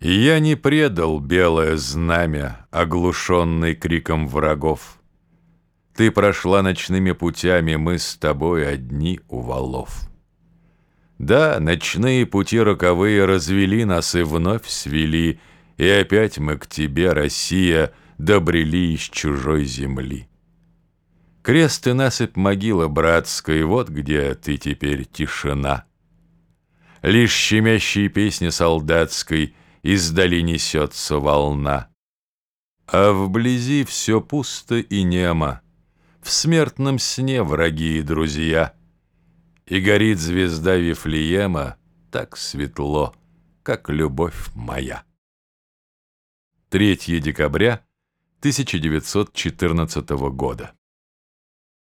Я не предал белое знамя, оглушенный криком врагов. Ты прошла ночными путями, мы с тобой одни у валов. Да, ночные пути роковые развели нас и вновь свели, И опять мы к тебе, Россия, добрели из чужой земли. Крест и насыпь могила братской, вот где ты теперь тишина. Лишь щемящие песни солдатской — издали несется волна. А вблизи все пусто и немо, В смертном сне враги и друзья. И горит звезда Вифлеема Так светло, как любовь моя. 3 декабря 1914 года.